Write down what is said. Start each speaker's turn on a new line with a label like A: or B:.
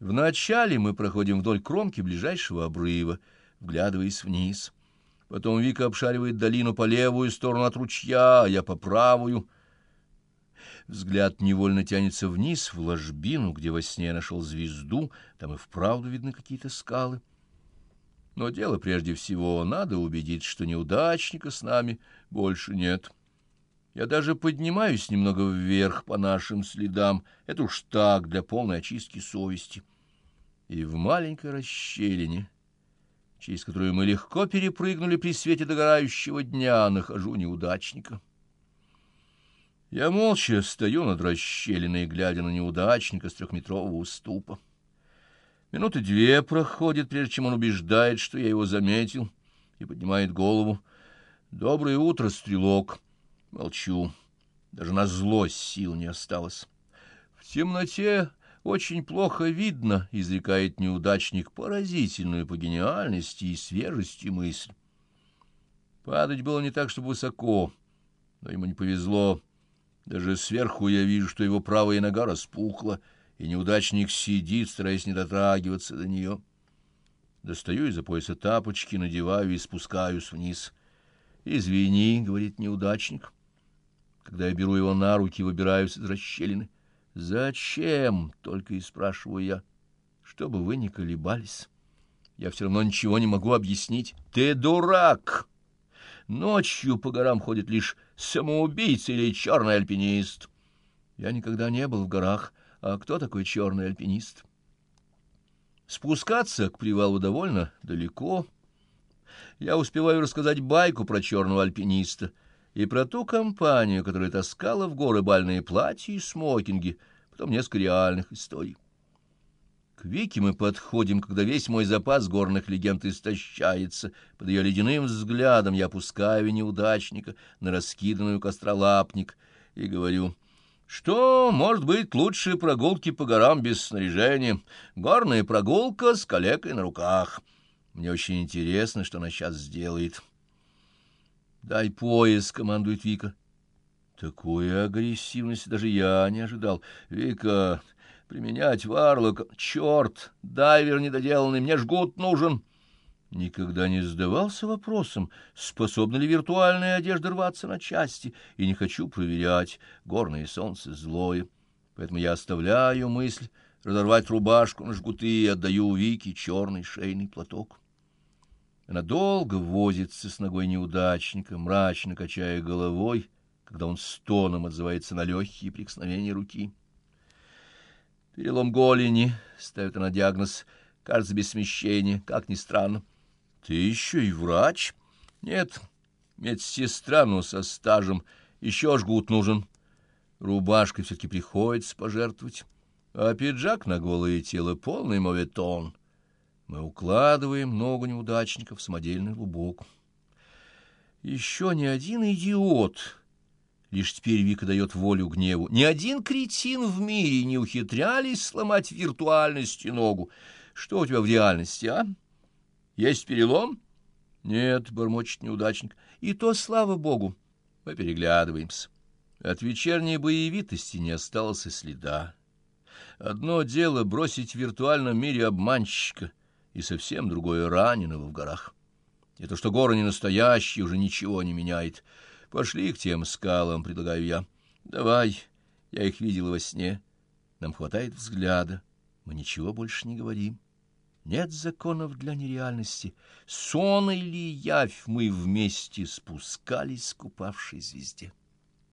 A: Вначале мы проходим вдоль кромки ближайшего обрыва, вглядываясь вниз. Потом Вика обшаривает долину по левую сторону от ручья, а я по правую. Взгляд невольно тянется вниз, в ложбину, где во сне я нашел звезду, там и вправду видны какие-то скалы. Но дело прежде всего, надо убедиться, что неудачника с нами больше нет. Я даже поднимаюсь немного вверх по нашим следам. Это уж так, для полной очистки совести. И в маленькой расщелине, через которую мы легко перепрыгнули при свете догорающего дня, нахожу неудачника. Я молча стою над расщелиной, глядя на неудачника с трехметрового уступа. Минуты две проходит, прежде чем он убеждает, что я его заметил, и поднимает голову. «Доброе утро, стрелок!» Молчу. Даже на злость сил не осталось. В темноте очень плохо видно, — изрекает неудачник, — поразительную по гениальности и свежести мысль. Падать было не так, чтобы высоко, но ему не повезло. Даже сверху я вижу, что его правая нога распухла, и неудачник сидит, стараясь не дотрагиваться до нее. Достаю из-за пояса тапочки, надеваю и спускаюсь вниз. «Извини», — говорит неудачник, — когда я беру его на руки и выбираюсь из расщелины. «Зачем?» — только и спрашиваю я. «Чтобы вы не колебались. Я все равно ничего не могу объяснить. Ты дурак!» Ночью по горам ходит лишь самоубийца или черный альпинист. Я никогда не был в горах. А кто такой черный альпинист? Спускаться к привалу довольно далеко. Я успеваю рассказать байку про черного альпиниста — и про ту компанию, которая таскала в горы бальные платья и смокинги, потом несколько реальных историй. К Вике мы подходим, когда весь мой запас горных легенд истощается. Под ее ледяным взглядом я опускаю неудачника на раскиданную костролапник и говорю, что, может быть, лучше прогулки по горам без снаряжения. Горная прогулка с калекой на руках. Мне очень интересно, что она сейчас сделает». «Дай пояс», — командует Вика. Такой агрессивности даже я не ожидал. «Вика, применять варлока... Черт, дайвер недоделанный, мне жгут нужен!» Никогда не задавался вопросом, способна ли виртуальная одежда рваться на части, и не хочу проверять, горное солнце злое. Поэтому я оставляю мысль разорвать рубашку на жгуты и отдаю Вике черный шейный платок. Она долго возится с ногой неудачника, мрачно качая головой, когда он стоном отзывается на легкие прикосновения руки. Перелом голени, ставит она диагноз, кажется, без смещения, как ни странно. Ты еще и врач? Нет, медсестра, но со стажем, еще жгут нужен. Рубашкой все-таки приходится пожертвовать, а пиджак на голое тело полный моветон — мы укладываем много неудачников в самодельный лубок. Еще ни один идиот, лишь теперь Вика дает волю гневу, ни один кретин в мире не ухитрялись сломать виртуальности ногу. Что у тебя в реальности, а? Есть перелом? Нет, бормочет неудачник. И то, слава богу, мы переглядываемся. От вечерней боевитости не осталось и следа. Одно дело бросить в виртуальном мире обманщика — и совсем другое раненого в горах. И то, что горы не настоящие, уже ничего не меняет. Пошли к тем скалам, предлагаю я. Давай, я их видел во сне. Нам хватает взгляда, мы ничего больше не говорим. Нет законов для нереальности. Сон или явь мы вместе спускались к звезде.